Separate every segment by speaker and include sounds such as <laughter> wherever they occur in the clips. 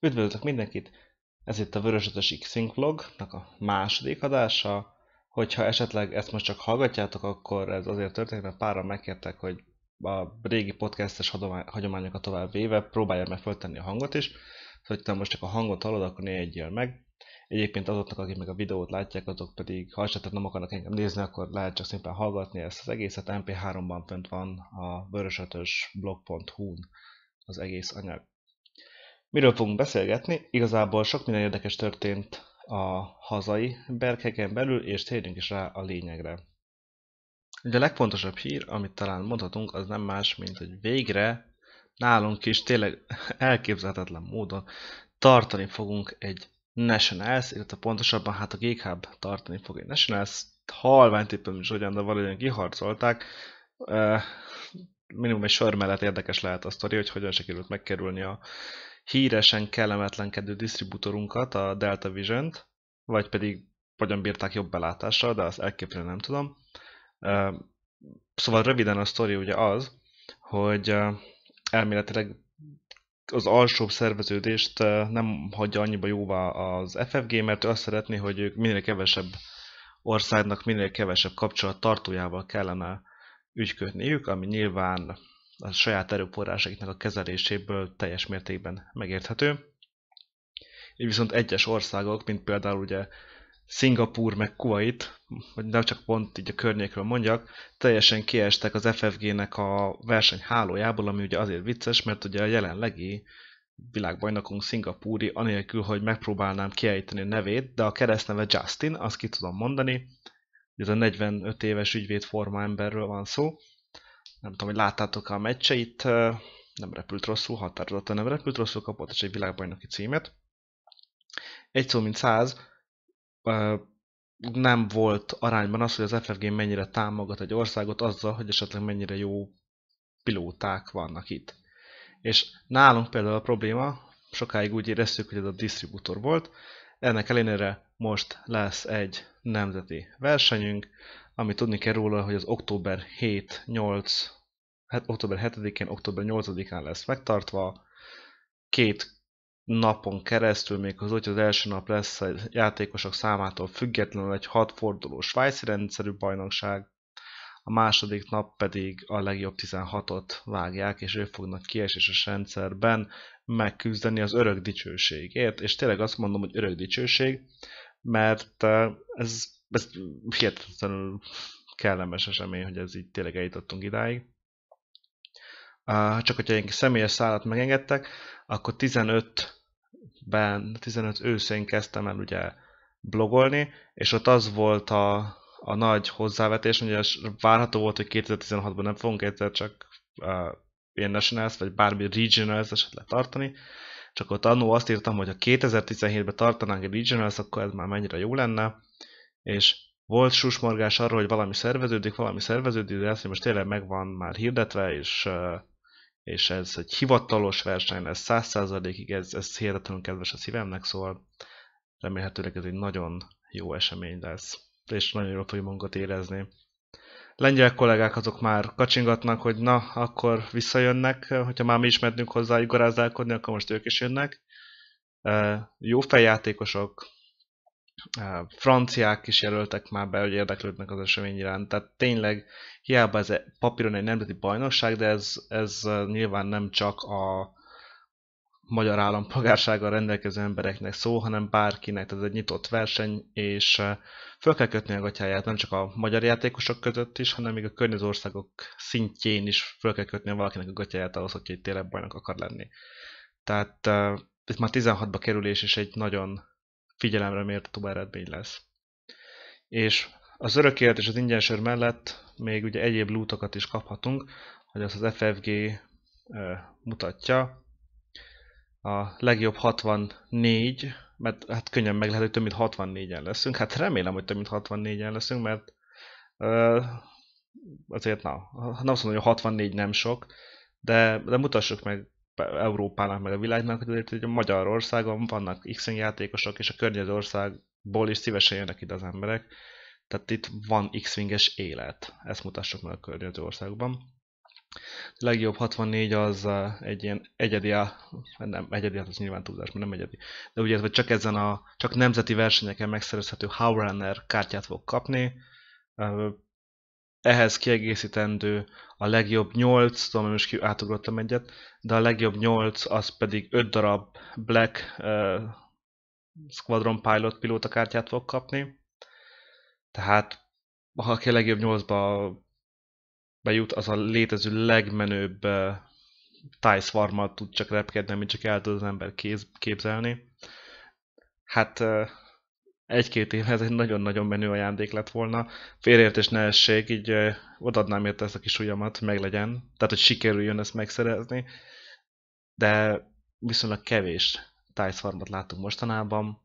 Speaker 1: Üdvözlök mindenkit! Ez itt a X-Wing vlognak a második adása. Hogyha esetleg ezt most csak hallgatjátok, akkor ez azért történik, mert páran megkértek, hogy a régi podcastes hagyományokat tovább véve próbálja meg föltenni a hangot is. Szóval, ha most csak a hangot hallod, akkor ne egyél meg. Egyébként azoknak, akik meg a videót látják, azok pedig, ha esetleg nem akarnak engem nézni, akkor lehet csak szépen hallgatni ezt az egészet. MP3-ban fönt van a vörösötös blog.hu-n az egész anyag. Miről fogunk beszélgetni? Igazából sok minden érdekes történt a hazai berkeken belül, és térjünk is rá a lényegre. Ugye a legfontosabb hír, amit talán mondhatunk, az nem más, mint hogy végre nálunk is tényleg elképzelhetetlen módon tartani fogunk egy Nationals, illetve pontosabban hát a Geek tartani fog egy Nationals, halvány tippem is hogyan, de valójában kiharcolták. minimum egy sor mellett érdekes lehet a sztori, hogy hogyan sikerült megkerülni a híresen kellemetlenkedő disztribútorunkat, a Delta Vision-t, vagy pedig hogyan bírták jobb belátással, de azt elképzelni nem tudom. Szóval röviden a sztori ugye az, hogy elméletileg az alsóbb szerveződést nem hagyja annyiba jóvá az FFG, mert ő azt szeretné, hogy ők minél kevesebb országnak minél kevesebb kapcsolat tartójával kellene ügyködniük, ami nyilván a saját erőforrásaiknak a kezeléséből teljes mértékben megérthető. Így viszont egyes országok, mint például ugye Szingapúr meg Kuwait, vagy nem csak pont így a környékről mondjak, teljesen kiestek az FFG-nek a verseny hálójából, ami ugye azért vicces, mert ugye a jelenlegi világbajnokunk Szingapúri, anélkül, hogy megpróbálnám kiejteni a nevét, de a keresztneve Justin, azt ki tudom mondani, ez a 45 éves ügyvéd forma emberről van szó, nem tudom, hogy láttátok a meccseit, nem repült rosszul, határozottan nem repült rosszul, kapott is egy világbajnoki címet. Egy szó mint száz, nem volt arányban az, hogy az FFG mennyire támogat egy országot azzal, hogy esetleg mennyire jó pilóták vannak itt. És nálunk például a probléma, sokáig úgy éreztük, hogy ez a disztribútor volt, ennek ellenére most lesz egy nemzeti versenyünk, ami tudni kell róla, hogy az október 7, 8, hát október 7-én, október 8-án lesz megtartva. Két napon keresztül, még az úgy az első nap lesz a játékosok számától függetlenül egy hat forduló svájci rendszerű bajnokság, a második nap pedig a legjobb 16-ot vágják, és ők fognak kieséses rendszerben megküzdeni az örök dicsőségért, és tényleg azt mondom, hogy örök dicsőség, mert eh, ez ez hihetetlenül kellemes esemény, hogy ez így tényleg eljutottunk idáig. Csak hogyha egy személyes szállat megengedtek, akkor 15-ben, 15 őszén kezdtem el ugye blogolni, és ott az volt a, a nagy hozzávetés, hogy várható volt, hogy 2016-ban nem fogunk egyszer csak uh, ilyen nationals, vagy bármi regionals esetleg tartani, csak ott annó azt írtam, hogy ha 2017-ben tartanánk egy regionals, akkor ez már mennyire jó lenne, és volt susmorgás arról, hogy valami szerveződik, valami szerveződik, de ezt most tényleg megvan már hirdetve, és, és ez egy hivatalos verseny lesz, 100%-ig, ez, ez hihetetlenül kedves a szívemnek, szóval remélhetőleg ez egy nagyon jó esemény lesz, és nagyon jól fogjuk magunkat érezni. Lengyel kollégák azok már kacsingatnak, hogy na, akkor visszajönnek, hogyha már mi is mentünk hozzájuk garázdálkodni, akkor most ők is jönnek. Jó fejjátékosok, franciák is jelöltek már be, hogy érdeklődnek az esemény iránt. Tehát tényleg hiába ez papíron egy nemzeti bajnokság, de ez, ez nyilván nem csak a magyar állampolgársággal rendelkező embereknek szó, hanem bárkinek, tehát ez egy nyitott verseny, és föl kell kötni a gatyáját nem csak a magyar játékosok között is, hanem még a környező országok szintjén is föl kell kötni valakinek a gatyáját ahhoz, hogy egy tényleg bajnok akar lenni. Tehát itt már 16-ba kerülés is egy nagyon figyelemre méltató eredmény lesz. És az örökért és az ingyensör mellett még ugye egyéb lootokat is kaphatunk, hogy az az FFG mutatja. A legjobb 64, mert hát könnyen meg lehet, hogy több mint 64-en leszünk. Hát remélem, hogy több mint 64-en leszünk, mert azért na, nem azt mondom, hogy a 64 nem sok, de, de mutassuk meg Európának, meg a világnak, hogy a Magyarországon vannak x játékosok, és a környező országból is szívesen jönnek ide az emberek. Tehát itt van X-winges élet. Ezt mutassuk meg a környező országban. A legjobb 64 az egy ilyen egyedi, nem egyedi, az nyilván túlzás, mert nem egyedi. De ugye, hogy csak ezen a, csak nemzeti versenyeken megszerezhető Howrunner kártyát fog kapni. Ehhez kiegészítendő a legjobb 8, tudom, most átugrottam egyet, de a legjobb 8 az pedig 5 darab Black uh, Squadron Pilot pilóta kártyát fog kapni. Tehát ha a legjobb 8-ba bejut, az a létező legmenőbb uh, TIE Swarmal tud csak repkedni, amit csak el tud az ember kéz, képzelni. Hát uh, egy-két év ez egy nagyon-nagyon menő ajándék lett volna. Félreértés ne essék, így odaadnám érte ezt a kis ujjamat, hogy meglegyen. Tehát, hogy sikerüljön ezt megszerezni. De viszonylag kevés TIE Swarmot látunk mostanában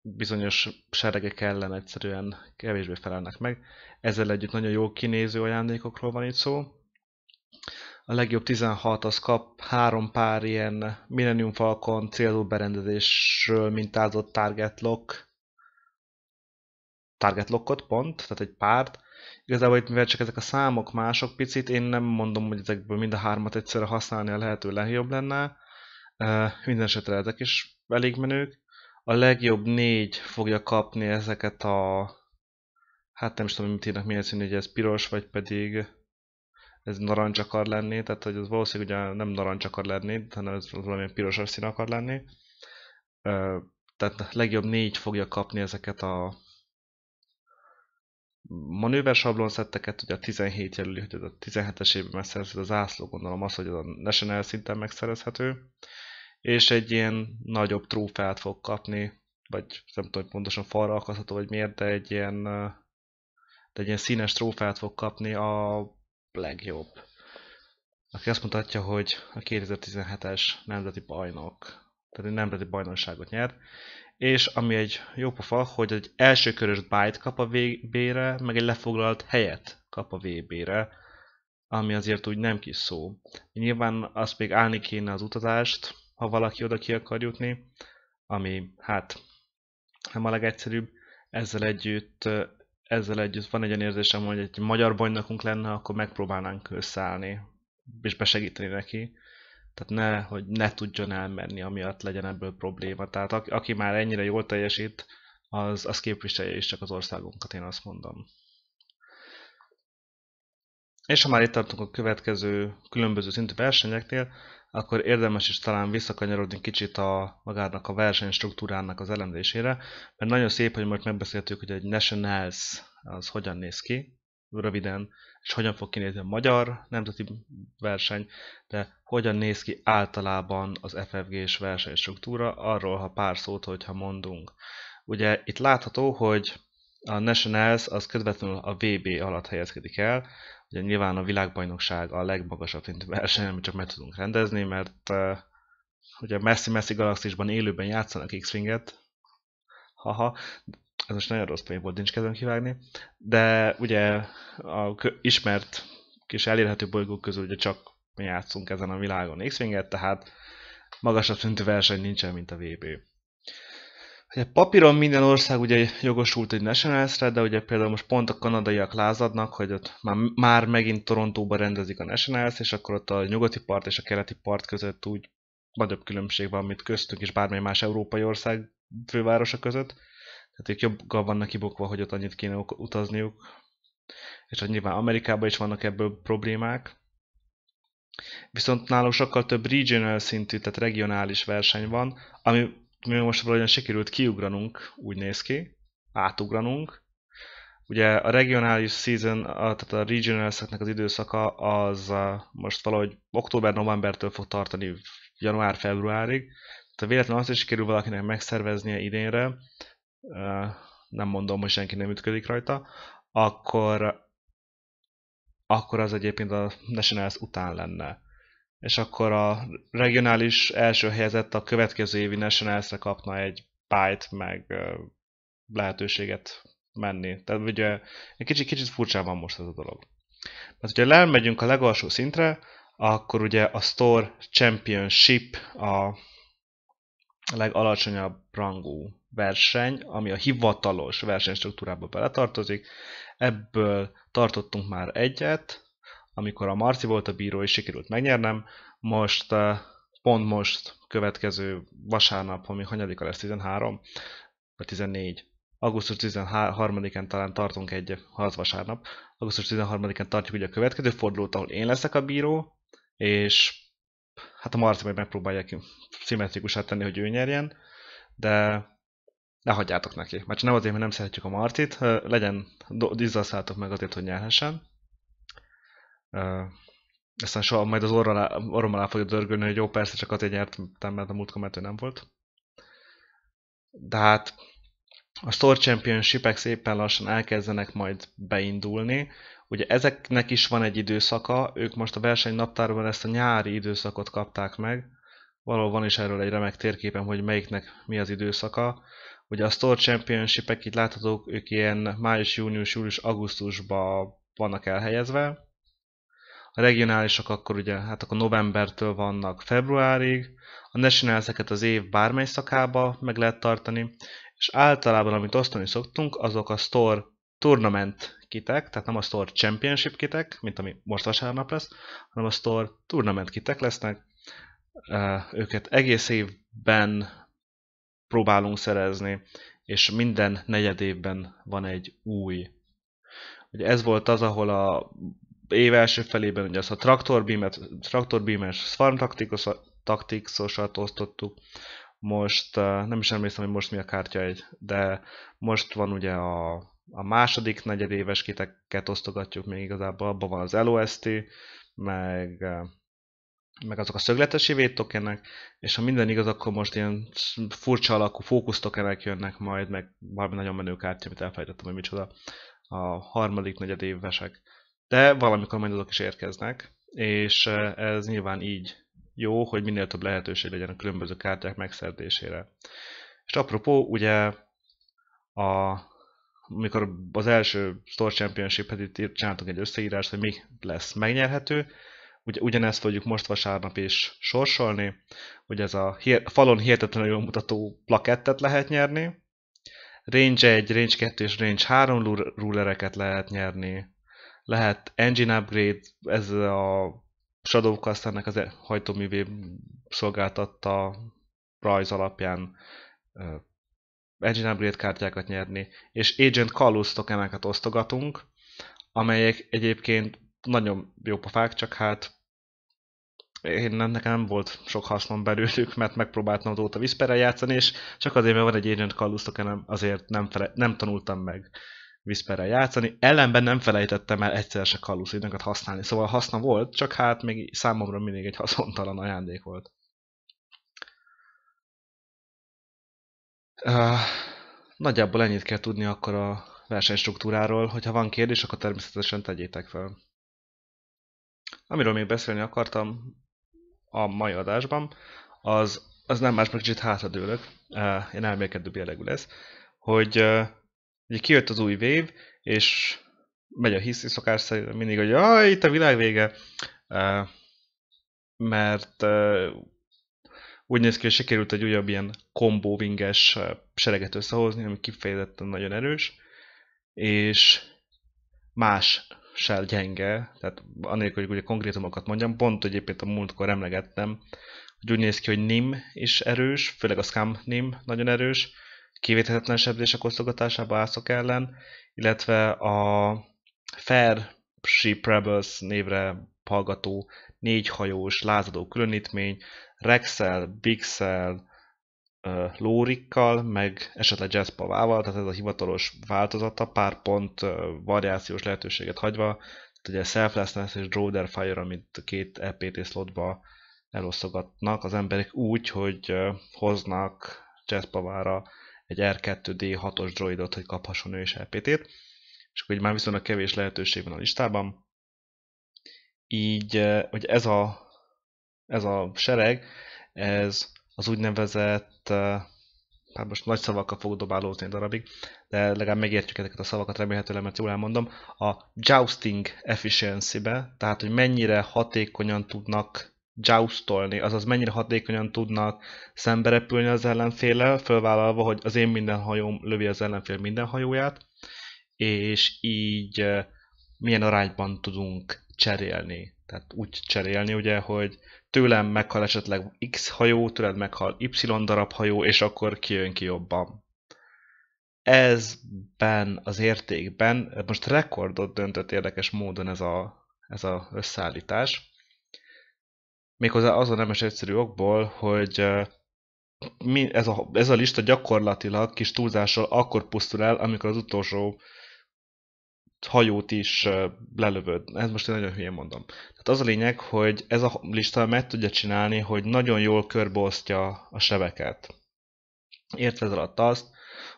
Speaker 1: bizonyos seregek ellen egyszerűen kevésbé felelnek meg. Ezzel együtt nagyon jó kinéző ajándékokról van itt szó. A legjobb 16 az kap három pár ilyen Millennium Falcon célzó berendezésről mintázott target lock target lockot pont, tehát egy párt. Igazából itt mivel csak ezek a számok mások picit, én nem mondom, hogy ezekből mind a hármat egyszerre használni a lehető legjobb lenne. Minden esetre ezek is elég menők a legjobb négy fogja kapni ezeket a... Hát nem is tudom, mit írnak, milyen színű, hogy ez piros, vagy pedig ez narancs akar lenni, tehát hogy ez valószínűleg ugye nem narancs akar lenni, hanem ez valamilyen piros szín akar lenni. Tehát a legjobb négy fogja kapni ezeket a manőver sablonszetteket, ugye a 17 jelöli, hogy ez a 17-es évben megszerezhető, az zászló gondolom az, hogy az a National szinten megszerezhető és egy ilyen nagyobb trófeát fog kapni, vagy nem tudom, hogy pontosan falra akasztható, vagy miért, de egy ilyen, de egy ilyen színes trófeát fog kapni a legjobb. Aki azt mutatja, hogy a 2017-es nemzeti bajnok, tehát egy nemzeti bajnokságot nyer, és ami egy jó pofa, hogy egy első körös byte kap a VB-re, meg egy lefoglalt helyet kap a VB-re, ami azért úgy nem kis szó. Nyilván azt még állni kéne az utazást, ha valaki oda ki akar jutni, ami hát nem a legegyszerűbb. Ezzel együtt, ezzel együtt van egy olyan érzésem, hogy egy magyar bajnokunk lenne, akkor megpróbálnánk összeállni, és besegíteni neki. Tehát ne, hogy ne tudjon elmenni, amiatt legyen ebből probléma. Tehát aki már ennyire jól teljesít, az, az képviselje is csak az országunkat, én azt mondom. És ha már itt tartunk a következő különböző szintű versenyeknél, akkor érdemes is talán visszakanyarodni kicsit a magának a verseny struktúrának az elemzésére, mert nagyon szép, hogy most megbeszéltük, hogy egy Nationals az hogyan néz ki, röviden, és hogyan fog kinézni a magyar nemzeti verseny, de hogyan néz ki általában az FFG-s versenystruktúra, arról, ha pár szót, hogyha mondunk. Ugye itt látható, hogy a Nationals az közvetlenül a VB alatt helyezkedik el, Ugye nyilván a világbajnokság a legmagasabb szintű verseny, amit csak meg tudunk rendezni, mert uh, ugye messzi-messzi galaxisban élőben játszanak X-Winget, haha, ez most nagyon rossz volt, nincs kedvem kivágni, de ugye a ismert kis elérhető bolygók közül ugye csak mi játszunk ezen a világon X-Winget, tehát magasabb szintű verseny nincsen, mint a VB. Ugye papíron minden ország ugye jogosult egy Nationals-re, de ugye például most pont a kanadaiak lázadnak, hogy ott már, már megint Torontóban rendezik a Nationals, és akkor ott a nyugati part és a keleti part között úgy nagyobb különbség van, mint köztünk és bármely más európai ország fővárosa között. Tehát ők jobban vannak kibokva, hogy ott annyit kéne utazniuk. És hogy nyilván Amerikában is vannak ebből problémák. Viszont náluk sokkal több regional szintű, tehát regionális verseny van, ami mi most valahogyan sikerült kiugranunk, úgy néz ki, átugranunk. Ugye a regionális season, a, tehát a regional az időszaka az most valahogy október-novembertől fog tartani január-februárig. Tehát véletlenül azt is sikerül valakinek megszerveznie idénre, nem mondom, hogy senki nem ütködik rajta, akkor, akkor az egyébként a Nationals után lenne és akkor a regionális első helyezett a következő évi Nationals-re kapna egy byte meg lehetőséget menni. Tehát ugye egy kicsit, kicsit furcsán van most ez a dolog. Mert hogyha lemegyünk a legalsó szintre, akkor ugye a Store Championship a legalacsonyabb rangú verseny, ami a hivatalos versenystruktúrába beletartozik. Ebből tartottunk már egyet, amikor a Marci volt a bíró, és sikerült megnyernem. Most, pont most, következő vasárnap, ami hanyadika lesz, 13, vagy 14, augusztus 13-án talán tartunk egy, ha az vasárnap, augusztus 13-án tartjuk ugye a következő fordulót, ahol én leszek a bíró, és hát a Marci majd megpróbálják szimmetrikusát tenni, hogy ő nyerjen, de ne hagyjátok neki. Mert nem azért, mert nem szeretjük a Marcit, legyen, dizzaszálltok meg azért, hogy nyerhessen. Aztán soha majd az orrom alá fogja dörgölni, hogy jó, persze csak azért nyertem, mert a múlt mert nem volt. De hát a Store Championship-ek szépen lassan elkezdenek majd beindulni. Ugye ezeknek is van egy időszaka, ők most a verseny naptárban ezt a nyári időszakot kapták meg. Valahol van is erről egy remek térképen, hogy melyiknek mi az időszaka. Ugye a Store Championship-ek itt láthatók, ők ilyen május, június, július, augusztusban vannak elhelyezve. A regionálisok akkor ugye, hát akkor novembertől vannak februárig. A nationals az év bármely szakába meg lehet tartani. És általában, amit osztani szoktunk, azok a Store Tournament kitek, tehát nem a Store Championship kitek, mint ami most vasárnap lesz, hanem a Store Tournament kitek lesznek. Őket egész évben próbálunk szerezni, és minden negyed évben van egy új. Ugye ez volt az, ahol a év első felében ugye az a traktorbeamet, traktorbeames farm taktikusosat osztottuk, most nem is emlékszem, hogy most mi a kártya egy, de most van ugye a, a második negyedéves kiteket osztogatjuk még igazából, abban van az LOST, meg meg azok a szögletes evét tokenek, és ha minden igaz, akkor most ilyen furcsa alakú fókusz tokenek jönnek majd, meg valami nagyon menő kártya, amit elfelejtettem, hogy micsoda a harmadik, negyed évesek. De valamikor majd azok is érkeznek, és eh, ez nyilván így jó, hogy minél több lehetőség legyen a különböző kártyák megszerzésére. És apropó, ugye a, amikor az első Store Championship-et itt csináltunk egy összeírást, hogy mi lesz megnyerhető, Ugye, ugyanezt fogjuk most vasárnap is sorsolni, hogy ez a falon hihetetlenül jól mutató plakettet lehet nyerni. Range 1, Range 2 és Range 3 rulereket lehet nyerni. Lehet Engine Upgrade, ez a Shadowcast ennek az hajtóművé szolgáltatta rajz alapján uh, Engine Upgrade kártyákat nyerni, és Agent Callus tokeneket osztogatunk, amelyek egyébként nagyon jó pofák, csak hát én nekem nem volt sok hasznom belőlük, mert megpróbáltam azóta Whisperrel játszani, és csak azért, mert van egy Agent Callus nem, azért nem, fele, nem tanultam meg Whisperrel játszani. Ellenben nem felejtettem el egyszer se Callus használni, szóval haszna volt, csak hát még számomra mindig egy haszontalan ajándék volt. Uh, nagyjából ennyit kell tudni akkor a versenystruktúráról, hogyha van kérdés, akkor természetesen tegyétek fel. Amiről még beszélni akartam a mai adásban, az, az nem más, meg kicsit hátradőlök, uh, én elmélkedőbb jellegű lesz, hogy uh, ugye kijött az új vév, és megy a hiszi szokás szerint mindig, hogy jaj, itt a világ vége, uh, mert uh, úgy néz ki, hogy sikerült egy újabb ilyen kombó winges sereget összehozni, ami kifejezetten nagyon erős, és más se gyenge, tehát anélkül, hogy ugye konkrétumokat mondjam, pont egyébként a múltkor emlegettem, hogy úgy néz ki, hogy NIM is erős, főleg a Scam NIM nagyon erős, kivéthetetlen sebzések osztogatásába ászok ellen, illetve a Fair Ship Rebels névre hallgató négyhajós lázadó különítmény, Rexel, Bixel, lórikkal, meg esetleg jazzpavával, tehát ez a hivatalos változata, pár pont variációs lehetőséget hagyva, tehát ugye Selflessness és Draw Fire, amit két EPT slotba elosztogatnak az emberek úgy, hogy hoznak jazzpavára egy R2D6-os droidot, hogy kaphasson ő is EPT-t, és akkor így már viszonylag kevés lehetőség van a listában. Így, hogy ez a, ez a sereg, ez az úgynevezett, hát most nagy szavakkal fogok dobálózni darabig, de legalább megértjük ezeket a szavakat remélhetőleg, mert jól elmondom, a jousting efficiency-be, tehát hogy mennyire hatékonyan tudnak joustolni, azaz mennyire hatékonyan tudnak szembe repülni az ellenféllel, fölvállalva, hogy az én minden hajóm lövi az ellenfél minden hajóját, és így milyen arányban tudunk cserélni. Tehát úgy cserélni, ugye, hogy tőlem meghal esetleg X hajó, tőled meghal Y darab hajó, és akkor kijön ki jobban. Ezben az értékben most rekordot döntött érdekes módon ez a, ez a összeállítás. Méghozzá azon nemes egyszerű okból, hogy mi, ez, a, ez a lista gyakorlatilag kis túlzással akkor pusztul el, amikor az utolsó hajót is lelövöd. Ez most én nagyon hülyén mondom. Tehát az a lényeg, hogy ez a lista meg tudja csinálni, hogy nagyon jól körbeosztja a sebeket. Értve ez alatt azt,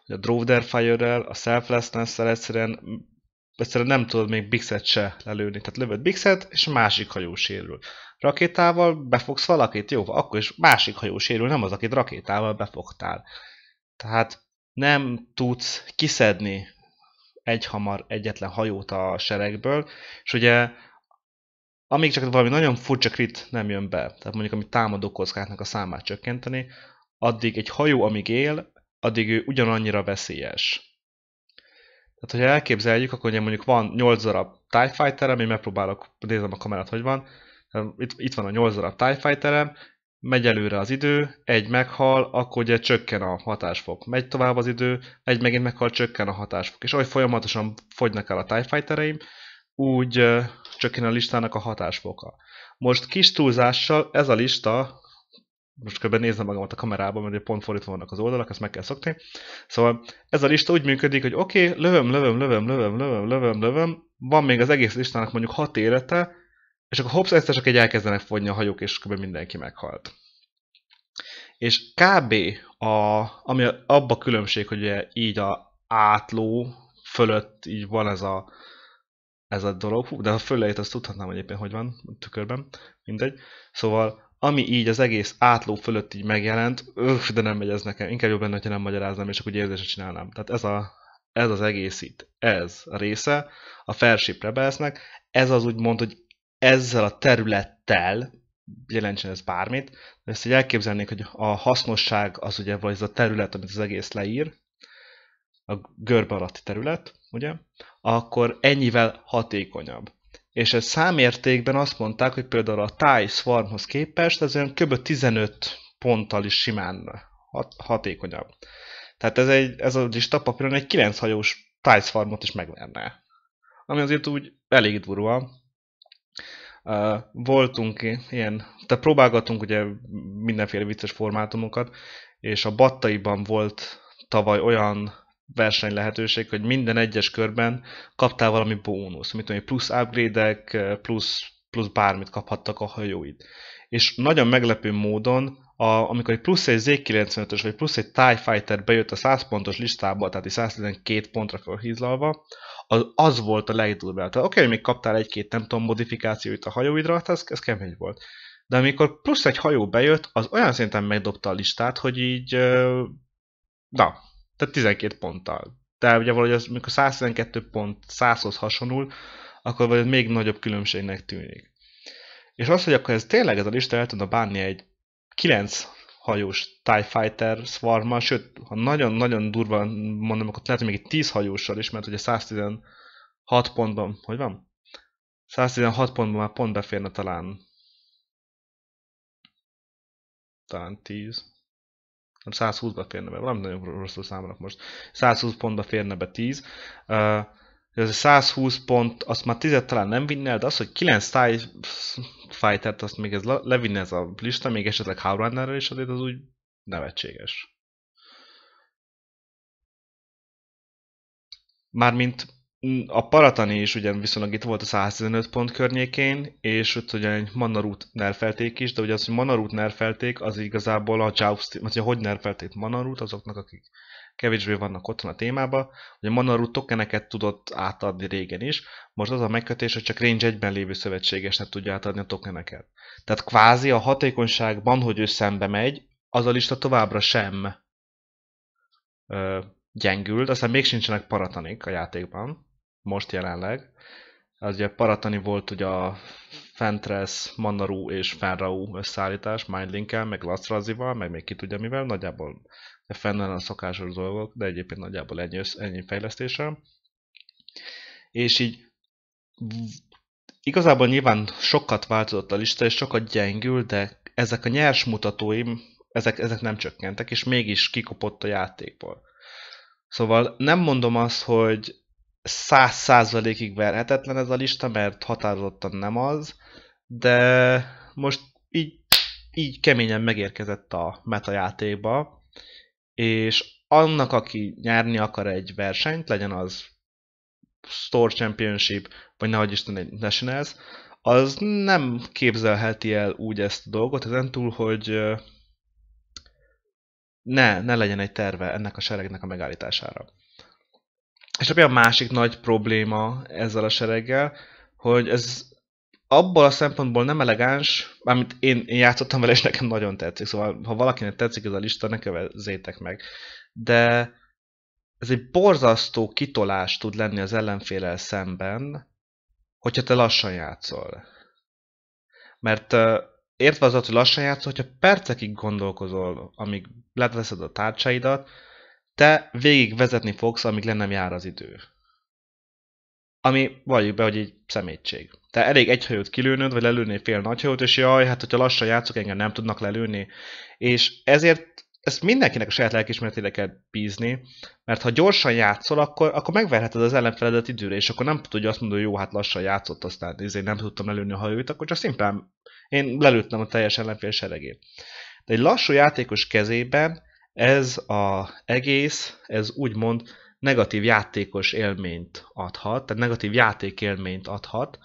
Speaker 1: hogy a Drove Fire-rel, a Selflessness-szel egyszerűen, egyszerűen nem tudod még Bixet se lelőni. Tehát lövöd Bixet, és másik hajó sérül. Rakétával befogsz valakit, jó, akkor is másik hajó sérül, nem az, akit rakétával befogtál. Tehát nem tudsz kiszedni egy hamar egyetlen hajót a seregből, és ugye amíg csak valami nagyon furcsa krit nem jön be, tehát mondjuk ami támadó kockáknak a számát csökkenteni, addig egy hajó, amíg él, addig ő ugyanannyira veszélyes. Tehát, hogyha elképzeljük, akkor ugye mondjuk van 8 darab TIE fighter ami megpróbálok, nézem a kamerát, hogy van, itt, itt van a 8 darab TIE fighter megy előre az idő, egy meghal, akkor ugye csökken a hatásfok. Megy tovább az idő, egy megint meghal, csökken a hatásfok. És ahogy folyamatosan fogynak el a TIE Fighter-eim, úgy csökken a listának a hatásfoka. Most kis túlzással ez a lista, most kb. nézem magamat a kamerában, mert pont fordítva vannak az oldalak, ezt meg kell szokni. Szóval ez a lista úgy működik, hogy oké, okay, lövöm, lövöm, lövöm, lövöm, lövöm, lövöm, lövöm, van még az egész listának mondjuk 6 élete, és akkor hops, egyszer csak egy elkezdenek fogyni a hajók, és kb. mindenki meghalt. És kb. A, ami abba különbség, hogy ugye így a átló fölött így van ez a, ez a dolog, de ha föleit azt tudhatnám hogy éppen hogy van a tükörben, mindegy. Szóval ami így az egész átló fölött így megjelent, öff, de nem megy ez nekem, inkább jobb lenne, hogyha nem magyaráznám, és akkor úgy érzésre csinálnám. Tehát ez, a, ez az egész itt, ez a része a Fairship Rebelsnek, ez az úgy mond, hogy ezzel a területtel, jelentsen ez bármit, de ezt így elképzelnék, hogy a hasznosság az ugye vagy ez a terület, amit az egész leír, a görbe alatti terület, ugye, akkor ennyivel hatékonyabb. És ez számértékben azt mondták, hogy például a TIE Swarmhoz képest ez olyan kb. 15 ponttal is simán hat- hatékonyabb. Tehát ez, egy, ez a lista papíron egy 9 hajós TIE Swarmot is megverne. Ami azért úgy elég durva, Uh, voltunk ilyen, tehát próbálgatunk ugye mindenféle vicces formátumokat, és a battaiban volt tavaly olyan verseny lehetőség, hogy minden egyes körben kaptál valami bónusz, mit tudom, plusz upgrade-ek, plusz, plusz bármit kaphattak a hajóid. És nagyon meglepő módon, a, amikor egy plusz egy Z95-ös, vagy plusz egy TIE Fighter bejött a 100 pontos listába, tehát egy 112 pontra felhízlalva, az, az volt a legdurvább. Tehát oké, okay, még kaptál egy-két, nem tudom, modifikációit a hajóidra, hát ez, ez kemény volt. De amikor plusz egy hajó bejött, az olyan szinten megdobta a listát, hogy így, na, tehát 12 ponttal. De ugye valahogy az, mikor 112 pont 100-hoz hasonul, akkor vagy még nagyobb különbségnek tűnik. És az, hogy akkor ez tényleg ez a lista el tudna bánni egy 9 hajós TIE Fighter Swarma, sőt, ha nagyon-nagyon durva mondom, akkor lehet, hogy még egy 10 hajóssal is, mert ugye 116 pontban, hogy van? 116 pontban már pont beférne talán talán 10 120-ba férne be, valami nagyon rosszul számolok most. 120 pontba férne be 10. Uh, ez a 120 pont, azt már 10 talán nem vinne de az, hogy 9 TIE Fighter-t, azt még ez levinne ez a lista, még esetleg Howrunnerrel is, azért az úgy nevetséges. Mármint a Paratani is ugyan viszonylag itt volt a 115 pont környékén, és ott ugye egy Manarut nerfelték is, de ugye az, hogy Manarut nerfelték, az igazából a Joust, vagy hogy nerfelték Manarut azoknak, akik kevésbé vannak otthon a témába, hogy a Manarut tokeneket tudott átadni régen is, most az a megkötés, hogy csak range 1-ben lévő szövetségesnek tudja átadni a tokeneket. Tehát kvázi a hatékonyságban, hogy ő szembe megy, az a lista továbbra sem ö, gyengült, aztán még sincsenek paratanik a játékban, most jelenleg. Az ugye Paratani volt ugye a Fentress, Manaru és Fenrau összeállítás, Mindlink-el, meg Lastrazival, meg még ki tudja mivel, nagyjából fennáll a szokásos dolgok, de egyébként nagyjából ennyi, ennyi fejlesztéssel. És így igazából nyilván sokat változott a lista, és sokat gyengül, de ezek a nyers mutatóim, ezek, ezek nem csökkentek, és mégis kikopott a játékból. Szóval nem mondom azt, hogy száz százalékig verhetetlen ez a lista, mert határozottan nem az, de most így, így keményen megérkezett a meta játékba, és annak, aki nyerni akar egy versenyt, legyen az Store Championship, vagy nehogy Isten egy Nationals, az nem képzelheti el úgy ezt a dolgot, ezen túl, hogy ne, ne legyen egy terve ennek a seregnek a megállítására. És a másik nagy probléma ezzel a sereggel, hogy ez abból a szempontból nem elegáns, mármint én, én játszottam vele, és nekem nagyon tetszik, szóval ha valakinek tetszik ez a lista, ne kövezzétek meg. De ez egy borzasztó kitolás tud lenni az ellenfélel szemben, hogyha te lassan játszol. Mert uh, értve az, hogy lassan játszol, hogyha percekig gondolkozol, amíg leteszed a tárcsaidat, te végig vezetni fogsz, amíg le nem jár az idő. Ami valljuk be, hogy egy szemétség. Te elég egy hajót kilőnöd, vagy lelőni fél nagy hajót, és jaj, hát hogyha lassan játszok, engem nem tudnak lelőni. És ezért ezt mindenkinek a saját lelkismeretére kell bízni, mert ha gyorsan játszol, akkor, akkor megverheted az ellenfeledet időre, és akkor nem tudja azt mondani, hogy jó, hát lassan játszott, aztán ezért nem tudtam lelőni a hajót, akkor csak szimplán én lelőttem a teljes ellenfél seregét. De egy lassú játékos kezében ez az egész, ez úgymond negatív játékos élményt adhat, tehát negatív játékélményt adhat.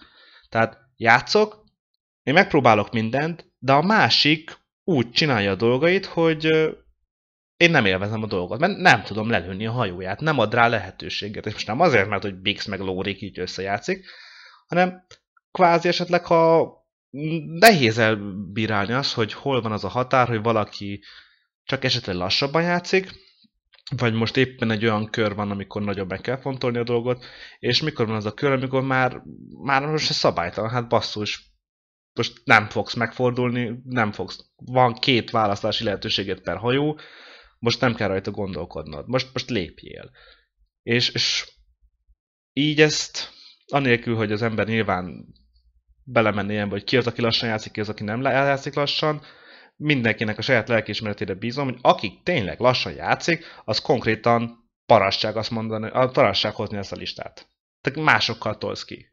Speaker 1: Tehát játszok, én megpróbálok mindent, de a másik úgy csinálja a dolgait, hogy én nem élvezem a dolgot, mert nem tudom lelőni a hajóját, nem ad rá lehetőséget. És most nem azért, mert hogy Bix meg Lórik így összejátszik, hanem kvázi esetleg, ha nehéz elbírálni az, hogy hol van az a határ, hogy valaki csak esetleg lassabban játszik, vagy most éppen egy olyan kör van, amikor nagyobb meg kell fontolni a dolgot, és mikor van az a kör, amikor már, már most szabálytalan, hát basszus, most nem fogsz megfordulni, nem fogsz. Van két választási lehetőséget per hajó, most nem kell rajta gondolkodnod, most, most lépjél. És, és így ezt, anélkül, hogy az ember nyilván belemenni ilyenbe, hogy ki az, aki lassan játszik, ki az, aki nem játszik lassan, mindenkinek a saját lelkiismeretére bízom, hogy akik tényleg lassan játszik, az konkrétan parasság azt mondani, parasság hozni ezt a listát. Tehát másokkal tolsz ki.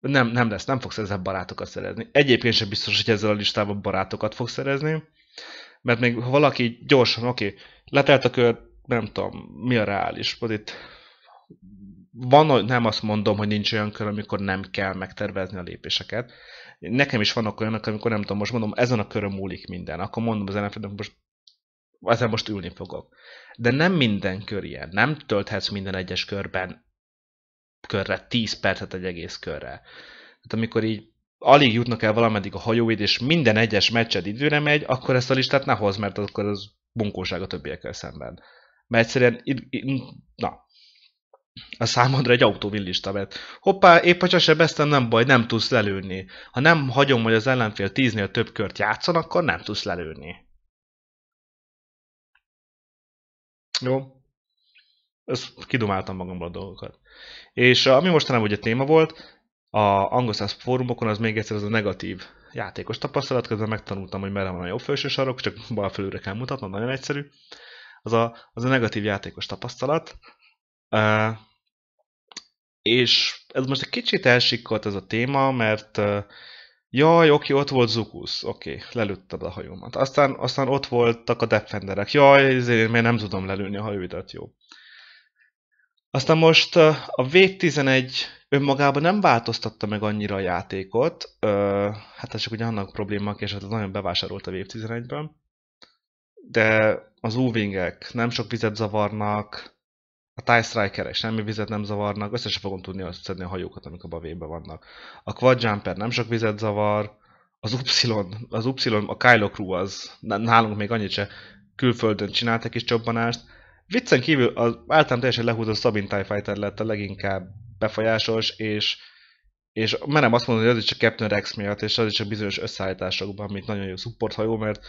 Speaker 1: Nem, nem lesz, nem fogsz ezzel barátokat szerezni. Egyébként sem biztos, hogy ezzel a listával barátokat fogsz szerezni, mert még ha valaki gyorsan, oké, okay, letelt a kör, nem tudom, mi a reális, hogy itt van, nem azt mondom, hogy nincs olyan kör, amikor nem kell megtervezni a lépéseket. Nekem is vannak olyanok, amikor nem tudom, most mondom, ezen a körön múlik minden. Akkor mondom az nfl most ezen most ülni fogok. De nem minden kör ilyen. Nem tölthetsz minden egyes körben körre 10 percet egy egész körre. Tehát amikor így alig jutnak el valameddig a hajóid, és minden egyes meccsed időre megy, akkor ezt a listát ne hozz, mert akkor az bunkóság a többiekkel szemben. Mert egyszerűen, na, a számodra egy autóvillista, mert hoppá, épp ha sebeztem, nem baj, nem tudsz lelőni. Ha nem hagyom, hogy az ellenfél tíznél több kört játszon, akkor nem tudsz lelőni. Jó? Ezt kidumáltam magamból a dolgokat. És ami mostanában ugye téma volt, a angol száz fórumokon az még egyszer az a negatív játékos tapasztalat, közben megtanultam, hogy merre van a jobb felső sarok, csak bal felülre kell mutatnom, nagyon egyszerű. Az a, az a negatív játékos tapasztalat. Uh, és ez most egy kicsit elsikolt ez a téma, mert uh, jaj, oké, ott volt Zukusz, oké, lelőtted a hajómat. Aztán, aztán ott voltak a defenderek, jaj, ezért én nem tudom lelőni a hajóidat, jó. Aztán most a V11 önmagában nem változtatta meg annyira a játékot, hát ez csak ugye annak problémák, és hát nagyon bevásárolt a V11-ben, de az U-wingek nem sok vizet zavarnak, a TIE Strikerek semmi vizet nem zavarnak, össze sem fogom tudni azt szedni a hajókat, amik a vébe vannak. A Quad Jumper nem sok vizet zavar, az Y, az Y, a Kylo Crew az, nálunk még annyit se külföldön csináltak is csobbanást, Viccen kívül az általán teljesen lehúzott Sabin TIE Fighter lett a leginkább befolyásos, és, és merem azt mondani, hogy az is csak Captain Rex miatt, és az is csak bizonyos összeállításokban, amit nagyon jó support hajó, mert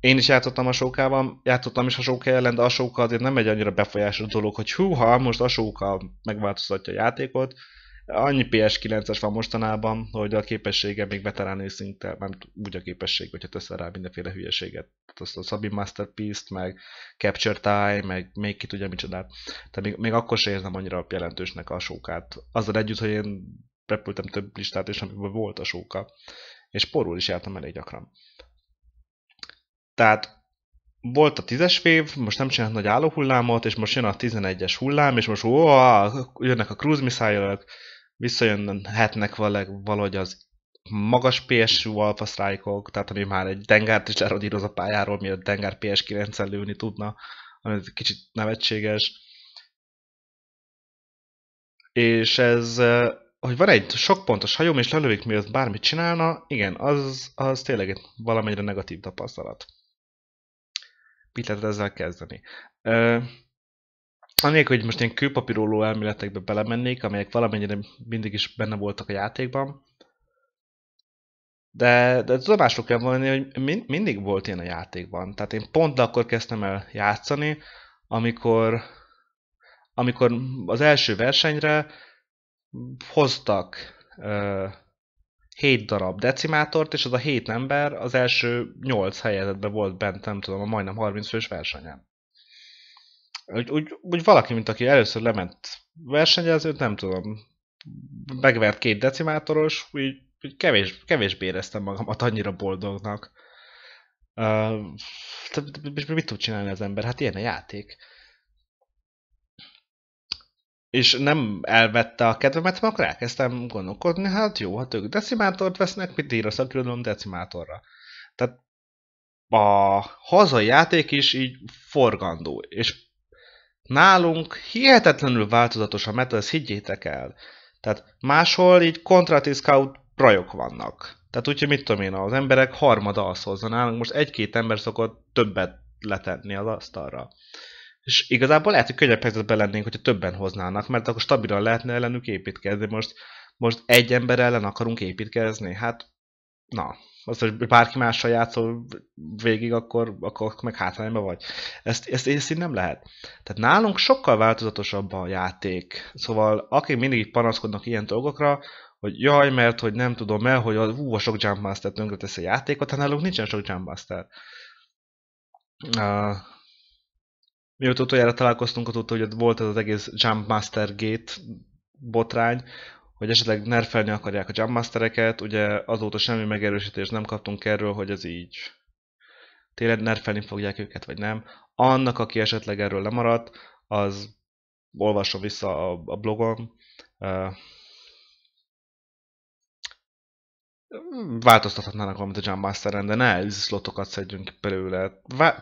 Speaker 1: én is játszottam a sókával, játszottam is a sóka ellen, de a sóka azért nem egy annyira befolyásos dolog, hogy húha, most a sóka megváltoztatja a játékot. annyi PS9-es van mostanában, hogy a képessége még veteráni szinten, nem úgy a képesség, hogyha teszel rá mindenféle hülyeséget. Azt a Sabi Masterpiece-t, meg Capture Time, meg még ki tudja micsodát. Tehát még, még akkor sem érzem annyira jelentősnek a sókát. Azzal együtt, hogy én repültem több listát, és amiből volt a sóka. És porul is jártam elég gyakran. Tehát volt a tízes vév, most nem csinált nagy állóhullámot, és most jön a 11-es hullám, és most ó, jönnek a cruise missile visszajönhetnek valahogy az magas PSU alfa strike tehát ami már egy Dengárt is lerodíroz a pályáról, miért Dengár PS9-en lőni tudna, ami kicsit nevetséges. És ez, hogy van egy sok pontos hajóm, és lelőik, mielőtt bármit csinálna, igen, az, az tényleg valamennyire negatív tapasztalat mit lehet ezzel kezdeni? Uh, Anélkül, hogy most ilyen kőpapíróló elméletekbe belemennék, amelyek valamennyire mindig is benne voltak a játékban, de, de tudomásról kell mondani, hogy mind, mindig volt ilyen a játékban. Tehát én pont akkor kezdtem el játszani, amikor, amikor az első versenyre hoztak uh, 7 darab decimátort, és az a 7 ember az első 8 helyezetben volt bent, nem tudom, a majdnem 30 fős versenyen. Úgy, úgy, úgy valaki, mint aki először lement versenyezni, nem tudom, megvert két decimátoros, úgy, úgy kevés, kevésbé éreztem magamat annyira boldognak. Uh, mit tud csinálni az ember? Hát ilyen a játék és nem elvette a kedvemet, akkor elkezdtem gondolkodni, hát jó, hát ők decimátort vesznek, mit ír a szakirodalom decimátorra. Tehát a hazai játék is így forgandó, és nálunk hihetetlenül változatos a meta, ezt higgyétek el. Tehát máshol így Contrati Scout rajok vannak. Tehát úgyhogy mit tudom én, az emberek harmada azt hozza. Nálunk most egy-két ember szokott többet letenni az asztalra. És igazából lehet, hogy könnyebb helyzetben lennénk, hogyha többen hoznának, mert akkor stabilan lehetne ellenük építkezni. Most, most egy ember ellen akarunk építkezni? Hát, na, az, hogy bárki mással játszol végig, akkor, akkor meg hátrányban vagy. Ezt, ezt, ezt így nem lehet. Tehát nálunk sokkal változatosabb a játék. Szóval akik mindig panaszkodnak ilyen dolgokra, hogy jaj, mert hogy nem tudom el, hogy a, hú, a sok Jump Master tönkretesz a játékot, hát nálunk nincsen sok Jump Master. Uh, mióta utoljára találkoztunk, ott hogy volt ez az egész Jump Master Gate botrány, hogy esetleg nerfelni akarják a Jump Mastereket, ugye azóta semmi megerősítést nem kaptunk erről, hogy ez így tényleg nerfelni fogják őket, vagy nem. Annak, aki esetleg erről lemaradt, az olvassa vissza a, a blogon, változtathatnának valamit a Jump Masteren, de ne slotokat szedjünk belőle.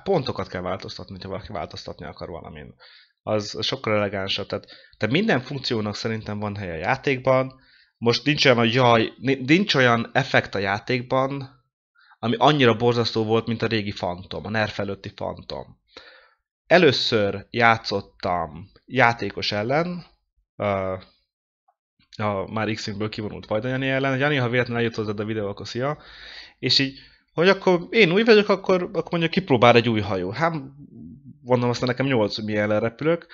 Speaker 1: pontokat kell változtatni, ha valaki változtatni akar valamin. Az sokkal elegánsabb. Tehát, tehát minden funkciónak szerintem van helye a játékban. Most nincs olyan, hogy jaj, nincs olyan effekt a játékban, ami annyira borzasztó volt, mint a régi Phantom, a nerf előtti Phantom. Először játszottam játékos ellen, a már X-ből kivonult Vajda Jani ellen. Jani, ha véletlenül eljött hozzád a videó, akkor szia. És így, hogy akkor én új vagyok, akkor, akkor mondja kipróbál egy új hajó. Hát mondom, aztán nekem 8 milyen repülök,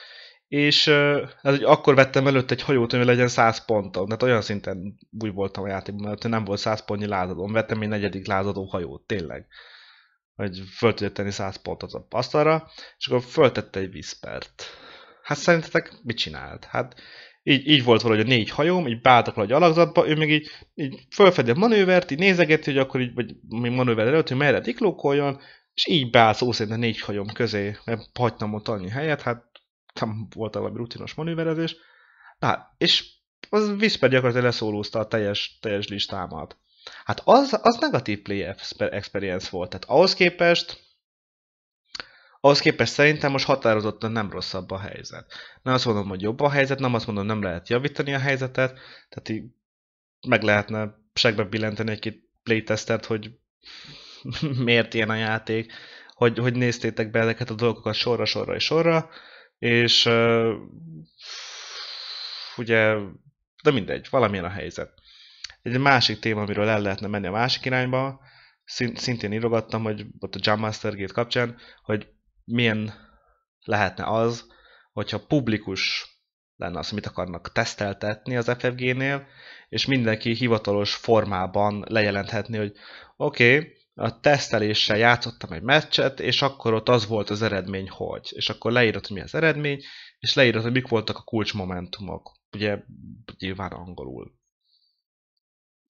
Speaker 1: és hát, hogy akkor vettem előtt egy hajót, hogy legyen 100 pontom. Tehát olyan szinten úgy voltam a játékban, mert nem volt 100 pontnyi lázadóm. Vettem egy negyedik lázadó hajót, tényleg. Hogy föl tudja tenni 100 pontot a asztalra, és akkor föltette egy Vispert. Hát szerintetek mit csinált? Hát így, így volt valahogy a négy hajóm, így beálltak valahogy alakzatba, ő még így, így fölfedi a manővert, így nézegeti, hogy akkor így, vagy még manőver előtt, hogy merre diklókoljon, és így beáll szó szerint a négy hajóm közé, mert hagytam ott annyi helyet, hát nem volt valami rutinos manőverezés. Na, és az Whisper gyakorlatilag leszólózta a teljes, teljes listámat. Hát az, az negatív play experience volt. Tehát ahhoz képest ahhoz képest szerintem most határozottan nem rosszabb a helyzet. Nem azt mondom, hogy jobb a helyzet, nem azt mondom, nem lehet javítani a helyzetet, tehát így meg lehetne segbe billenteni egy-két playtestet, hogy <laughs> miért ilyen a játék, hogy, hogy néztétek be ezeket a dolgokat sorra, sorra és sorra, és uh, ugye, de mindegy, valamilyen a helyzet. Egy másik téma, amiről el lehetne menni a másik irányba, szintén írogattam, hogy ott a Jump Master Gate kapcsán, hogy milyen lehetne az, hogyha publikus lenne az, mit akarnak teszteltetni az FFG-nél, és mindenki hivatalos formában lejelenthetni, hogy oké, okay, a teszteléssel játszottam egy meccset, és akkor ott az volt az eredmény, hogy. És akkor leírod, hogy mi az eredmény, és leírod, hogy mik voltak a kulcsmomentumok. Ugye nyilván angolul.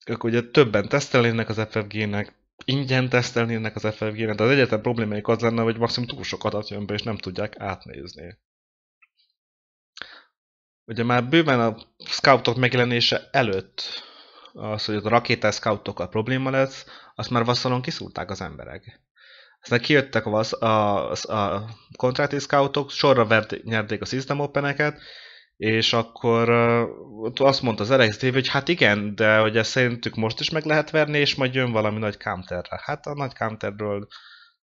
Speaker 1: Ők ugye többen tesztelnének az FFG-nek, ingyen tesztelnének az FFG-nek, de az egyetlen problémájuk az lenne, hogy maximum túl sok adat jön be, és nem tudják átnézni. Ugye már bőven a scoutok megjelenése előtt az, hogy a rakétás scoutokkal probléma lesz, azt már vasszalon kiszúrták az emberek. Aztán kijöttek a, a, a kontrakti scoutok, sorra vert, nyerték a System Open-eket, és akkor azt mondta az Alex hogy hát igen, de hogy ezt szerintük most is meg lehet verni, és majd jön valami nagy counterre. Hát a nagy counterről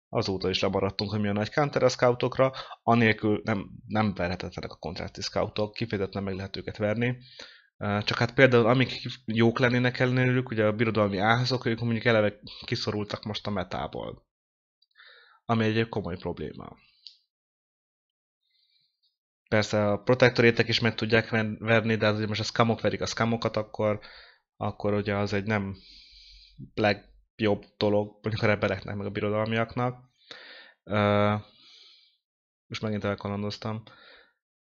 Speaker 1: azóta is lemaradtunk, hogy mi a nagy counter a scoutokra, anélkül nem, nem verhetetlenek a kontrakti scoutok, kifejezetten meg lehet őket verni. Csak hát például amik jók lennének ellenőrük, ugye a birodalmi áhazok, ők mondjuk eleve kiszorultak most a metából. Ami egy komoly probléma. Persze a protektorétek is meg tudják verni, de azért most a scamok verik a scamokat, akkor, akkor ugye az egy nem legjobb dolog, mondjuk a rebeleknek, meg a birodalmiaknak. Uh, most megint elkalandoztam.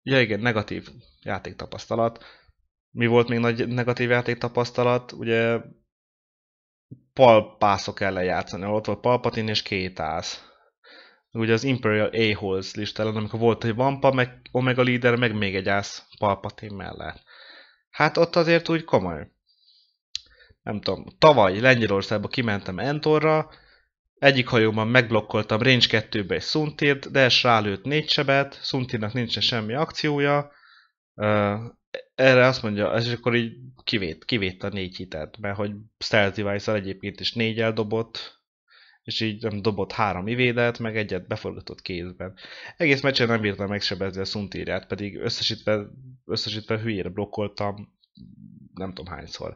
Speaker 1: Ja igen, negatív játéktapasztalat mi volt még nagy negatív játéktapasztalat? Ugye palpászok ellen játszani. Ott volt Palpatine és két ász. Ugye az Imperial A-Holes listában, amikor volt egy Vampa, meg Omega Leader, meg még egy ász Palpatine mellett. Hát ott azért úgy komoly. Nem tudom, tavaly Lengyelországba kimentem Entorra, egyik hajóban megblokkoltam Range 2-be egy Suntirt, de ez rálőtt négy sebet, Suntirnak nincsen semmi akciója, erre azt mondja, és akkor így kivét, kivét a négy hitet, mert hogy Stealth device egyébként is négy eldobott, és így nem dobott három ivédet, meg egyet beforgatott kézben. Egész meccsen nem bírtam megsebezni a szuntírját, pedig összesítve, összesítve hülyére blokkoltam nem tudom hányszor.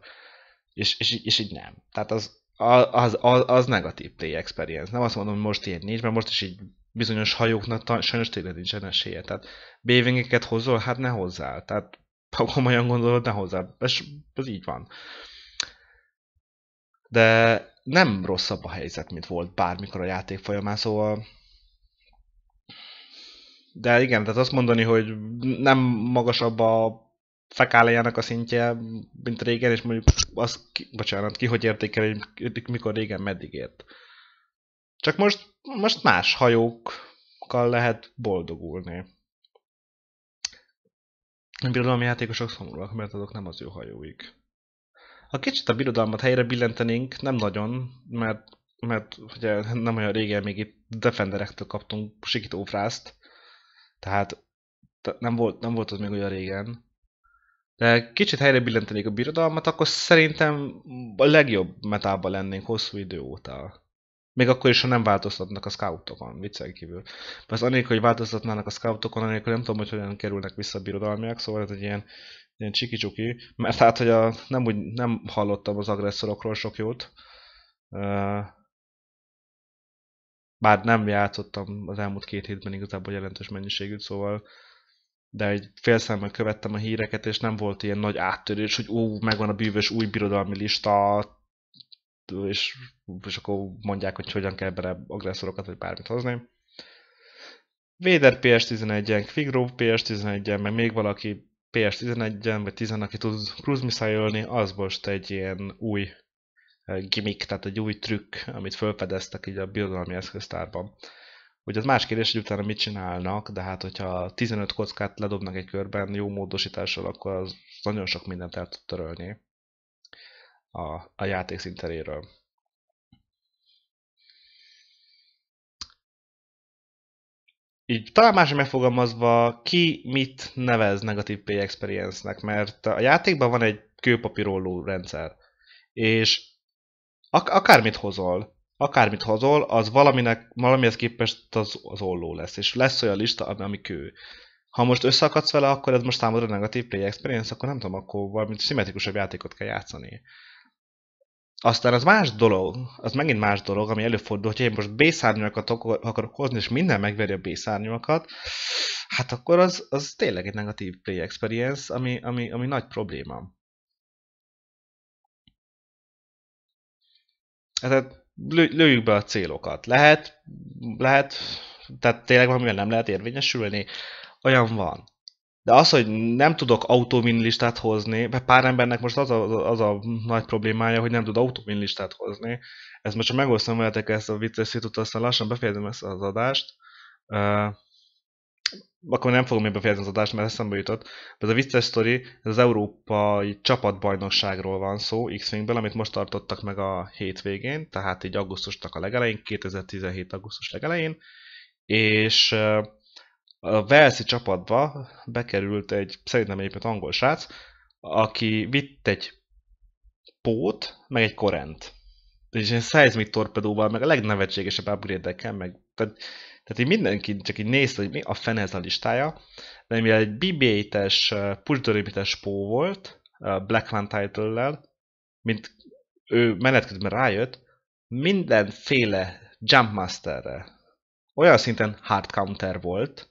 Speaker 1: És, és, és így nem. Tehát az, az, az, az negatív play experience. Nem azt mondom, hogy most ilyen nincs, mert most is így bizonyos hajóknak sajnos tényleg nincsen esélye. Tehát b hozol, hát ne hozzál. Tehát ha <laughs> komolyan gondolod, ne hozzá. Ez, ez így van. De nem rosszabb a helyzet, mint volt bármikor a játék folyamán, szóval de igen, tehát azt mondani, hogy nem magasabb a fekálejának a szintje, mint régen, és mondjuk az, ki, bocsánat, ki hogy értékel, mikor régen meddig ért. Csak most, most más hajókkal lehet boldogulni. Birodalmi játékosok szomorúak, mert azok nem az ő hajóik. Ha kicsit a birodalmat helyre billentenénk, nem nagyon, mert, mert ugye nem olyan régen még itt Defenderektől kaptunk sikítófrászt, tehát nem volt, nem volt az még olyan régen. De kicsit helyre billentenék a birodalmat, akkor szerintem a legjobb metában lennénk hosszú idő óta. Még akkor is, ha nem változtatnak a scoutokon, viccen kívül. Az anélkül, hogy változtatnának a scoutokon, anélkül nem tudom, hogy hogyan kerülnek vissza a birodalmiak, szóval ez egy ilyen, ilyen csiki-csuki. Mert hát, hogy a, nem, úgy, nem hallottam az agresszorokról sok jót. Bár nem játszottam az elmúlt két hétben igazából jelentős mennyiségűt, szóval de egy fél szemmel követtem a híreket, és nem volt ilyen nagy áttörés, hogy ó, megvan a bűvös új birodalmi lista, és, és akkor mondják, hogy hogyan kell bele agresszorokat, vagy bármit hozni. Vader PS11-en, Quigrove PS11-en, meg még valaki PS11-en, vagy 10 aki tud cruise missile az most egy ilyen új gimmick, tehát egy új trükk, amit felfedeztek így a birodalmi eszköztárban. Hogy az más kérdés, hogy utána mit csinálnak, de hát hogyha 15 kockát ledobnak egy körben jó módosítással, akkor az nagyon sok mindent el tud törölni a, a játék szinteréről. Így talán más megfogalmazva, ki mit nevez negatív play experience-nek, mert a játékban van egy kőpapírolló rendszer, és ak- akármit hozol, akármit hozol, az valaminek, valamihez képest az, az olló lesz, és lesz olyan lista, ami, ami kő. Ha most összeakadsz vele, akkor ez most számodra negatív play experience, akkor nem tudom, akkor valami szimmetrikusabb játékot kell játszani. Aztán az más dolog, az megint más dolog, ami előfordul, hogy én most B-szárnyakat akarok hozni, és minden megveri a B-szárnyakat, hát akkor az, az tényleg egy negatív play experience, ami, ami, ami nagy probléma. Tehát lőjük be a célokat. Lehet, lehet, tehát tényleg valamivel nem lehet érvényesülni, olyan van. De az, hogy nem tudok automin listát hozni, mert pár embernek most az a, az a nagy problémája, hogy nem tud automin listát hozni. Ez most csak megosztom veletek ezt a vicces szitut, aztán lassan befejezem ezt az adást. Uh, akkor nem fogom még befejezni az adást, mert eszembe jutott. Ez a vicces sztori, ez az európai csapatbajnokságról van szó x amit most tartottak meg a hétvégén, tehát így augusztusnak a legelején, 2017. augusztus legelején, és a Velszi csapatba bekerült egy, szerintem egyébként angol srác, aki vitt egy pót, meg egy korent. És egy seismic torpedóval, meg a legnevetségesebb upgrade meg tehát, tehát így mindenki csak így nézte, hogy mi a fene ez a listája, de mivel egy BB-8-es, push pó volt, Black Van title mint ő menet közben rájött, mindenféle Jumpmasterre olyan szinten hard counter volt,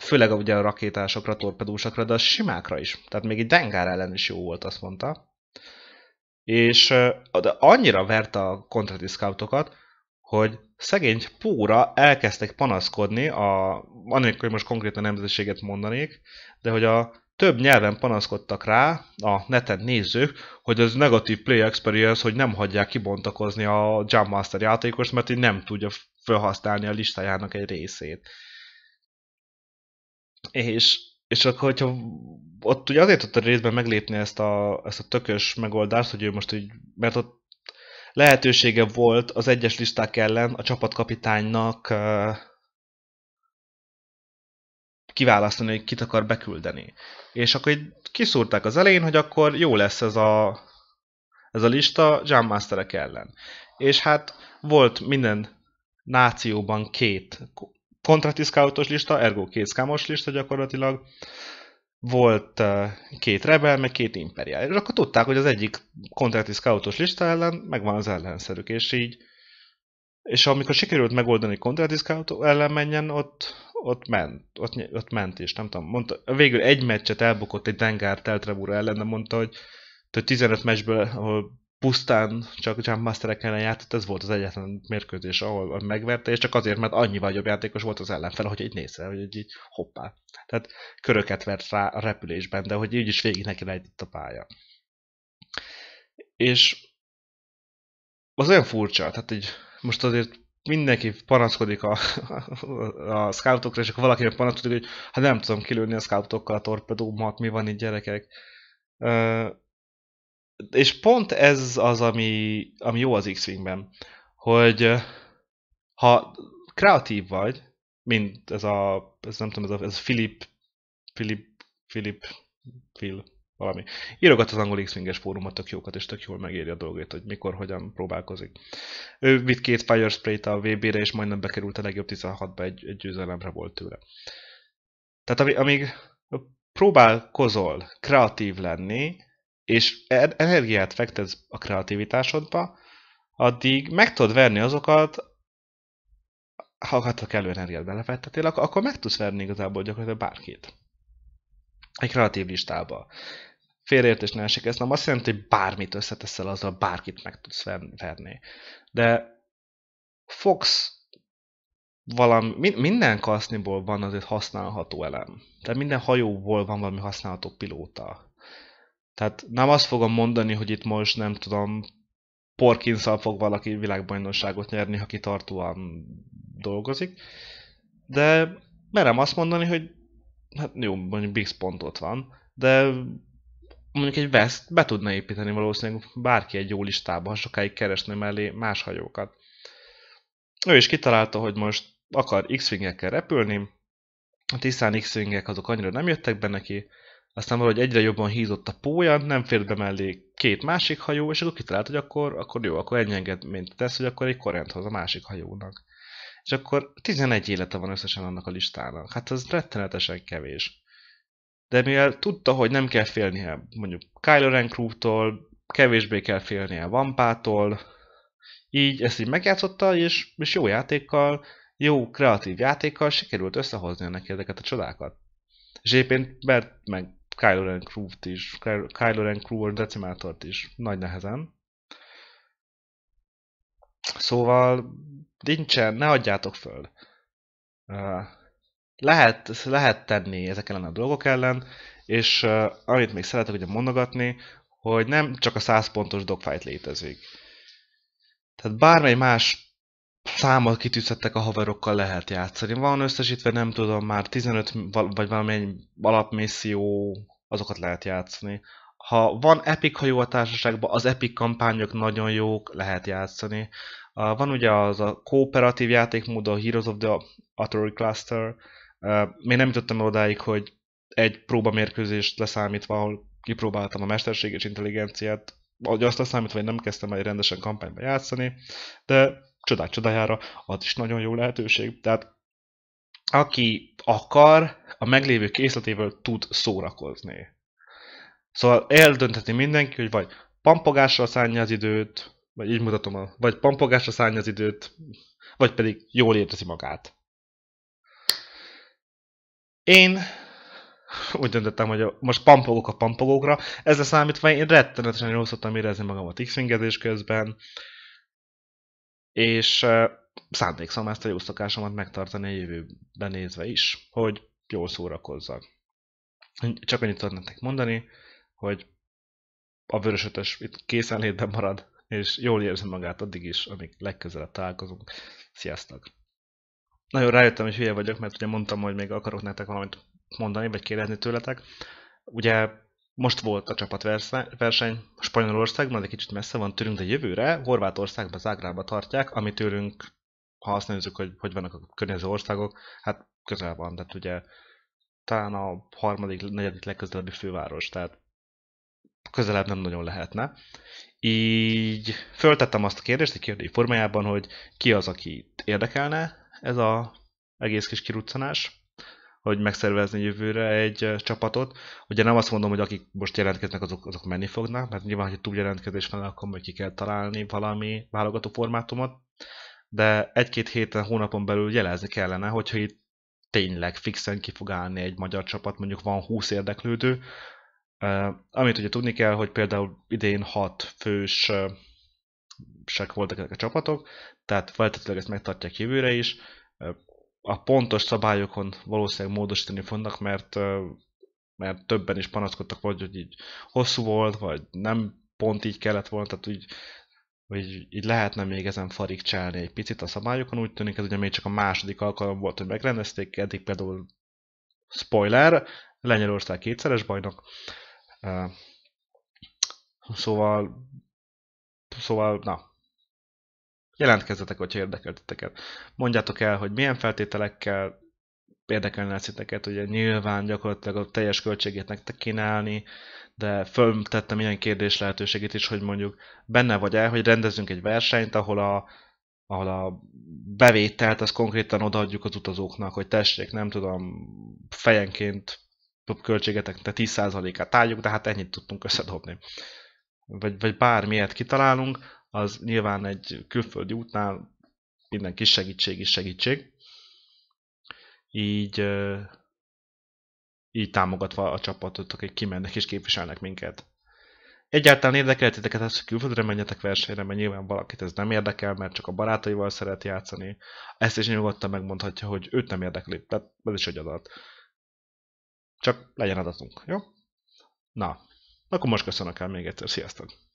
Speaker 1: főleg ugye a rakétásokra, torpedósokra, de a simákra is. Tehát még egy Dengár ellen is jó volt, azt mondta. És de annyira verte a kontrati scoutokat, hogy szegény póra elkezdtek panaszkodni, a, annélkül, hogy most konkrétan nemzetiséget mondanék, de hogy a több nyelven panaszkodtak rá a neten nézők, hogy az negatív play experience, hogy nem hagyják kibontakozni a Jump Master játékos, mert így nem tudja felhasználni a listájának egy részét. És, és akkor, hogyha ott ugye azért tudta részben meglépni ezt a, ezt a tökös megoldást, hogy ő most így, mert ott lehetősége volt az egyes listák ellen a csapatkapitánynak kiválasztani, hogy kit akar beküldeni. És akkor így kiszúrták az elején, hogy akkor jó lesz ez a, ez a lista Jam Masterek ellen. És hát volt minden nációban két kontratiszkáutos lista, ergo két szkámos lista gyakorlatilag, volt uh, két rebel, meg két imperiál. És akkor tudták, hogy az egyik kontrati scoutos lista ellen megvan az ellenszerük, és így és amikor sikerült megoldani kontrati scout ellen menjen, ott, ott ment, ott, ott ment is, nem tudom, mondta, végül egy meccset elbukott egy Dengár Teltrevura ellen, de mondta, hogy, hogy 15 meccsből, ahol pusztán csak Jumpmasterek ellen játszott, ez volt az egyetlen mérkőzés, ahol megverte, és csak azért, mert annyival jobb játékos volt az ellenfel, hogy így nézve, hogy így hoppá. Tehát köröket vert rá a repülésben, de hogy így is végig neki lejtett a pálya. És az olyan furcsa, tehát így most azért mindenki panaszkodik a, a, a scoutokra, és akkor valakinek panaszkodik, hogy hát nem tudom kilőni a scoutokkal a torpedómat, mi van itt gyerekek és pont ez az, ami, ami jó az X-Wingben, hogy ha kreatív vagy, mint ez a, ez nem tudom, ez a, ez a Philip, Philip, Philip, Phil, valami. Írogat az angol X-Winges fórumot, tök jókat, és tök jól megéri a dolgét, hogy mikor, hogyan próbálkozik. Ő vitt két Fire Spray-t a VB-re, és majdnem bekerült a legjobb 16-ba, egy, egy győzelemre volt tőle. Tehát amíg próbálkozol kreatív lenni, és energiát fektetsz a kreativitásodba, addig meg tudod verni azokat, ha a kellő energiát belefektetél, akkor meg tudsz verni igazából gyakorlatilag bárkit. Egy kreatív listába. Félreértés ne esik, ez nem azt jelenti, hogy bármit összeteszel, azzal bárkit meg tudsz verni. De Fox valami, minden kaszniból van azért használható elem. Tehát minden hajóból van valami használható pilóta. Tehát nem azt fogom mondani, hogy itt most nem tudom, porkins fog valaki világbajnokságot nyerni, ha kitartóan dolgozik, de merem azt mondani, hogy hát jó, mondjuk Big pont ott van, de mondjuk egy West be tudna építeni valószínűleg bárki egy jó listába, ha sokáig keresne mellé más hajókat. Ő is kitalálta, hogy most akar X-wingekkel repülni, a Tisztán X-wingek azok annyira nem jöttek be neki, aztán valahogy egyre jobban hízott a pója, nem fér be mellé két másik hajó, és akkor kitalált, hogy akkor, akkor jó, akkor ennyi engedményt tesz, hogy akkor egy korent hoz a másik hajónak. És akkor 11 élete van összesen annak a listának. Hát ez rettenetesen kevés. De mivel tudta, hogy nem kell félnie mondjuk Kylo Ren Crew-tól, kevésbé kell félnie vampától, így ezt így megjátszotta, és, és jó játékkal, jó kreatív játékkal sikerült összehozni neki ezeket a csodákat. És egyébként Bert meg Kylo Ren Crew-t is, Kylo Ren Crew decimátort is nagy nehezen. Szóval nincsen, ne adjátok föl. Lehet, lehet tenni ezek ellen a dolgok ellen, és amit még szeretek ugye mondogatni, hogy nem csak a 100 pontos dogfight létezik. Tehát bármely más számot kitűzhettek a haverokkal lehet játszani. Van összesítve, nem tudom, már 15 vagy valamennyi alapmisszió, azokat lehet játszani. Ha van Epic hajó a társaságban, az Epic kampányok nagyon jók, lehet játszani. Van ugye az a kooperatív játékmód, a Heroes of the Artillery Cluster. Még nem jutottam odáig, hogy egy próbamérkőzést leszámítva, ahol kipróbáltam a mesterséges intelligenciát, hogy azt leszámítva, hogy nem kezdtem el rendesen kampányba játszani, de csodák csodájára az is nagyon jó lehetőség. Tehát aki akar, a meglévő készletével tud szórakozni. Szóval eldöntheti mindenki, hogy vagy pampogásra szánja az időt, vagy így mutatom, a, vagy pampogásra szánja az időt, vagy pedig jól érzi magát. Én úgy döntöttem, hogy most pampogok a pampogókra. Ezzel számítva én rettenetesen jól szoktam érezni magam a x közben, és szándékszom ezt a jó szokásomat megtartani a jövőben nézve is, hogy jól szórakozzak. Csak annyit tudok nektek mondani, hogy a vörösötös itt készenlétben marad, és jól érzi magát addig is, amíg legközelebb találkozunk. Sziasztok! Nagyon rájöttem, hogy hülye vagyok, mert ugye mondtam, hogy még akarok nektek valamit mondani, vagy kérdezni tőletek. Ugye most volt a csapatverseny Spanyolországban, egy kicsit messze van tőlünk, de jövőre Horvátországba, Zágrába tartják, ami tőlünk, ha azt nézzük, hogy hogy vannak a környező országok, hát közel van, tehát ugye talán a harmadik, negyedik legközelebbi főváros, tehát közelebb nem nagyon lehetne. Így föltettem azt a kérdést egy kérdői formájában, hogy ki az, aki érdekelne ez a egész kis kiruccanás, hogy megszervezni jövőre egy csapatot. Ugye nem azt mondom, hogy akik most jelentkeznek, azok, azok menni fognak, mert nyilván, hogy túl jelentkezés van, akkor majd ki kell találni valami válogató formátumot, de egy-két héten, hónapon belül jelezni kellene, hogyha itt tényleg fixen ki fog állni egy magyar csapat, mondjuk van 20 érdeklődő, Uh, amit ugye tudni kell, hogy például idén 6 fős uh, voltak ezek a csapatok, tehát feltétlenül ezt megtartják jövőre is. A pontos szabályokon valószínűleg módosítani fognak, mert, mert többen is panaszkodtak, vagy hogy így hosszú volt, vagy nem pont így kellett volna, tehát úgy, hogy így lehetne még ezen farigcsálni egy picit a szabályokon, úgy tűnik ez ugye még csak a második alkalom volt, hogy megrendezték, eddig például spoiler, Lengyelország kétszeres bajnok, szóval szóval, na, Jelentkezzetek, hogyha érdekel titeket. Mondjátok el, hogy milyen feltételekkel érdekelne sziteket, ugye nyilván gyakorlatilag a teljes költségét nektek kínálni, de föltettem ilyen kérdés lehetőségét is, hogy mondjuk benne vagy el, hogy rendezünk egy versenyt, ahol a, ahol a bevételt az konkrétan odaadjuk az utazóknak, hogy tessék, nem tudom, fejenként költségetek, te 10%-át álljuk, de hát ennyit tudtunk összedobni. Vagy, vagy bármilyet kitalálunk, az nyilván egy külföldi útnál minden kis segítség is segítség. Így, így támogatva a csapatot, akik kimennek és képviselnek minket. Egyáltalán érdekel titeket az, hogy külföldre menjetek versenyre, mert nyilván valakit ez nem érdekel, mert csak a barátaival szeret játszani. Ezt is nyugodtan megmondhatja, hogy őt nem érdekli. Tehát ez is egy adat. Csak legyen adatunk, jó? Na, akkor most köszönök el még egyszer. Sziasztok!